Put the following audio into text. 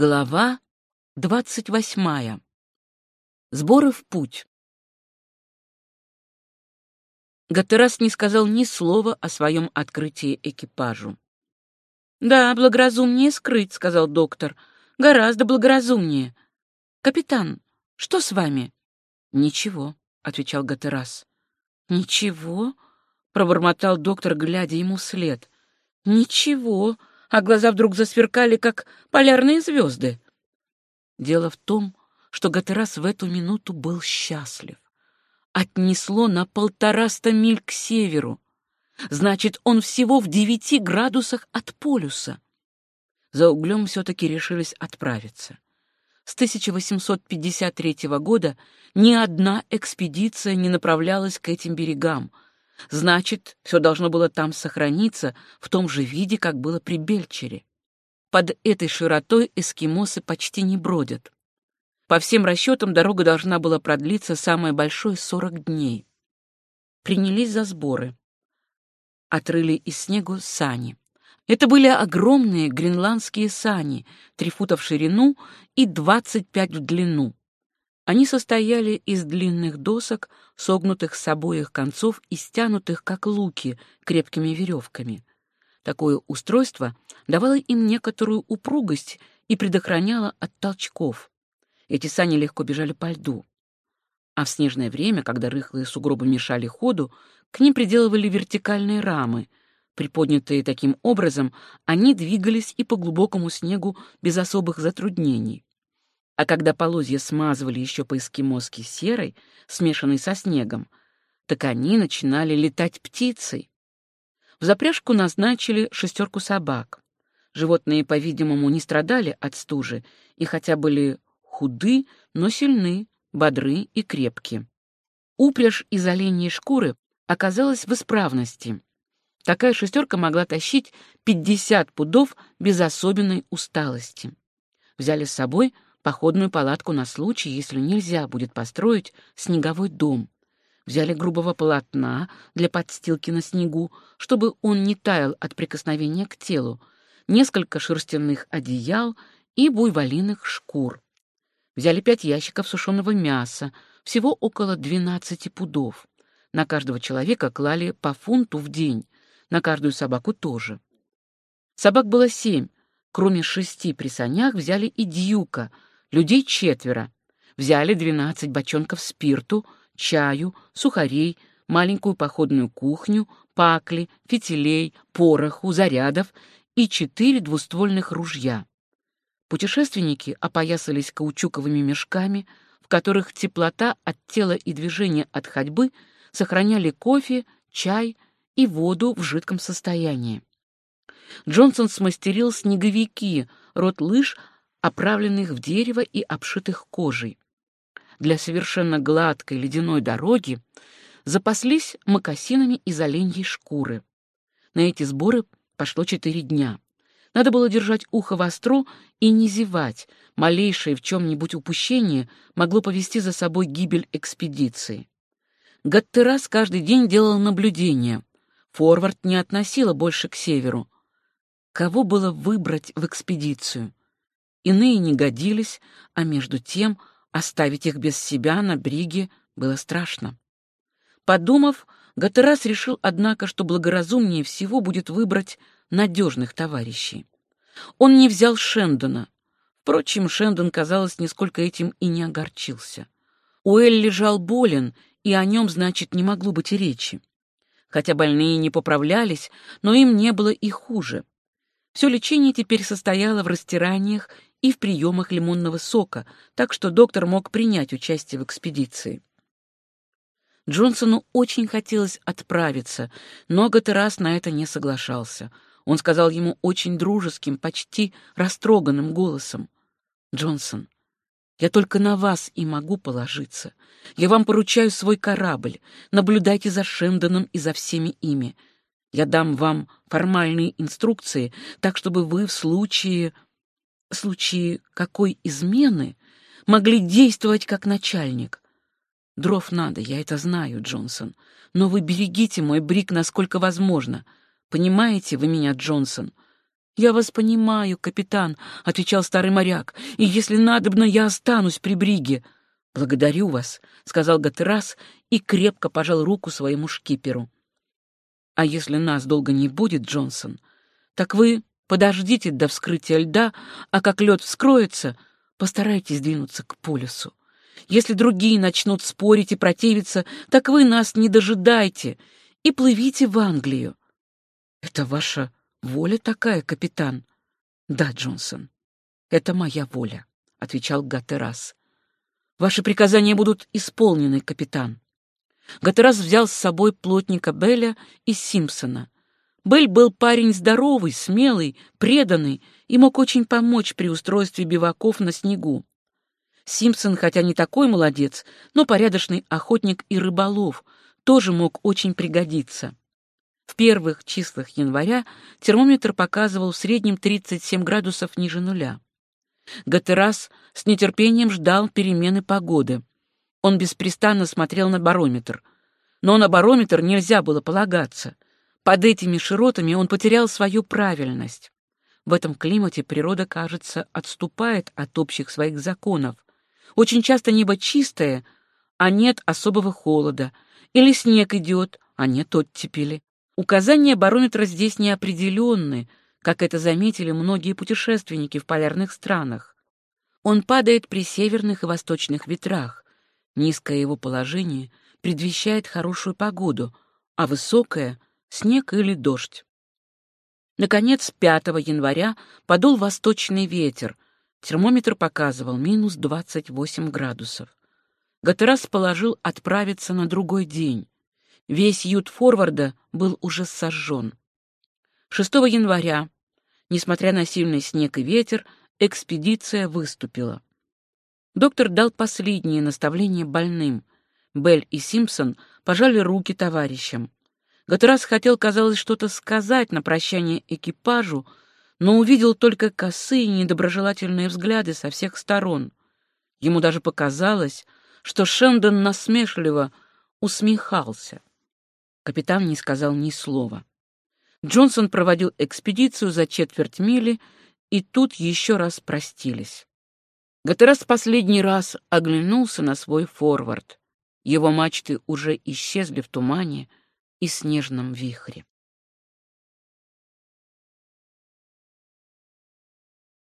Глава двадцать восьмая. Сборы в путь. Гатерас не сказал ни слова о своем открытии экипажу. «Да, благоразумнее скрыть», — сказал доктор. «Гораздо благоразумнее. Капитан, что с вами?» «Ничего», — отвечал Гатерас. «Ничего?» — пробормотал доктор, глядя ему вслед. «Ничего», а глаза вдруг засверкали, как полярные звезды. Дело в том, что Гатерас в эту минуту был счастлив. Отнесло на полтораста миль к северу. Значит, он всего в девяти градусах от полюса. За углем все-таки решились отправиться. С 1853 года ни одна экспедиция не направлялась к этим берегам — Значит, все должно было там сохраниться в том же виде, как было при Бельчере. Под этой широтой эскимосы почти не бродят. По всем расчетам, дорога должна была продлиться самое большое — 40 дней. Принялись за сборы. Отрыли из снегу сани. Это были огромные гренландские сани, 3 фута в ширину и 25 в длину. Они состояли из длинных досок, согнутых с обоих концов и стянутых, как луки, крепкими веревками. Такое устройство давало им некоторую упругость и предохраняло от толчков. Эти сани легко бежали по льду. А в снежное время, когда рыхлые сугробы мешали ходу, к ним приделывали вертикальные рамы. Приподнятые таким образом, они двигались и по глубокому снегу без особых затруднений. А когда полозья смазывали еще по-эскимоски серой, смешанной со снегом, так они начинали летать птицей. В запряжку назначили шестерку собак. Животные, по-видимому, не страдали от стужи и хотя были худы, но сильны, бодры и крепки. Упряжь из оленьей шкуры оказалась в исправности. Такая шестерка могла тащить 50 пудов без особенной усталости. Взяли с собой походную палатку на случай, если нельзя будет построить снеговой дом. Взяли грубого полотна для подстилки на снегу, чтобы он не таял от прикосновения к телу, несколько шерстяных одеял и буйволиных шкур. Взяли пять ящиков сушеного мяса, всего около 12 пудов. На каждого человека клали по фунту в день, на каждую собаку тоже. Собак было семь, кроме шести при санях взяли и дьюка — Людей четверо. Взяли двенадцать бочонков спирту, чаю, сухарей, маленькую походную кухню, пакли, фитилей, пороху, зарядов и четыре двуствольных ружья. Путешественники опоясались каучуковыми мешками, в которых теплота от тела и движения от ходьбы сохраняли кофе, чай и воду в жидком состоянии. Джонсон смастерил снеговики, рот лыж оправленных в дерево и обшитых кожей. Для совершенно гладкой ледяной дороги запаслись мокасинами из оленьей шкуры. На эти сборы пошло четыре дня. Надо было держать ухо востро и не зевать. Малейшее в чем-нибудь упущение могло повести за собой гибель экспедиции. Гаттерас каждый день делал наблюдения. Форвард не относила больше к северу. Кого было выбрать в экспедицию? Иные не годились, а между тем оставить их без себя на бриге было страшно. Подумав, Гатерас решил, однако, что благоразумнее всего будет выбрать надежных товарищей. Он не взял Шендона. Впрочем, Шендон, казалось, нисколько этим и не огорчился. Уэль лежал болен, и о нем, значит, не могло быть и речи. Хотя больные не поправлялись, но им не было и хуже. Все лечение теперь состояло в растираниях и в приемах лимонного сока, так что доктор мог принять участие в экспедиции. Джонсону очень хотелось отправиться, но Гатерас на это не соглашался. Он сказал ему очень дружеским, почти растроганным голосом. «Джонсон, я только на вас и могу положиться. Я вам поручаю свой корабль. Наблюдайте за Шендоном и за всеми ими. Я дам вам формальные инструкции, так чтобы вы в случае случае какой измены могли действовать как начальник. Дров надо, я это знаю, Джонсон, но вы берегите мой брик насколько возможно. Понимаете вы меня, Джонсон? «Я вас понимаю, капитан», — отвечал старый моряк, «и если надобно, я останусь при бриге». «Благодарю вас», — сказал Гатерас и крепко пожал руку своему шкиперу. «А если нас долго не будет, Джонсон, так вы подождите до вскрытия льда, а как лед вскроется, постарайтесь двинуться к полюсу. Если другие начнут спорить и противиться, так вы нас не дожидайте и плывите в Англию. Это ваша воля такая, капитан? Да, Джонсон, это моя воля, отвечал Гатерас. Ваши приказания будут исполнены, капитан. Гатерас взял с собой плотника Белля и Симпсона. Белль был парень здоровый, смелый, преданный и мог очень помочь при устройстве биваков на снегу. Симпсон, хотя не такой молодец, но порядочный охотник и рыболов, тоже мог очень пригодиться. В первых числах января термометр показывал в среднем 37 градусов ниже нуля. Гатерас с нетерпением ждал перемены погоды. Он беспрестанно смотрел на барометр. Но на барометр нельзя было полагаться. Под этими широтами он потерял свою правильность. В этом климате природа, кажется, отступает от общих своих законов. Очень часто небо чистое, а нет особого холода, или снег идет, а нет оттепели. Указания барометра здесь неопределенны, как это заметили многие путешественники в полярных странах. Он падает при северных и восточных ветрах. Низкое его положение предвещает хорошую погоду, а высокое — снег или дождь. Наконец, 5 января подул восточный ветер. Термометр показывал минус 28 градусов. Гатерас положил отправиться на другой день. Весь ют форварда был уже сожжен. 6 января, несмотря на сильный снег и ветер, экспедиция выступила. Доктор дал последние наставления больным. Белль и Симпсон пожали руки товарищам. Гатерас хотел, казалось, что-то сказать на прощание экипажу, но увидел только косые недоброжелательные взгляды со всех сторон. Ему даже показалось, что Шендон насмешливо усмехался. Капитан не сказал ни слова. Джонсон проводил экспедицию за четверть мили, и тут еще раз простились. Гатерас последний раз оглянулся на свой форвард. Его мачты уже исчезли в тумане и снежном вихре.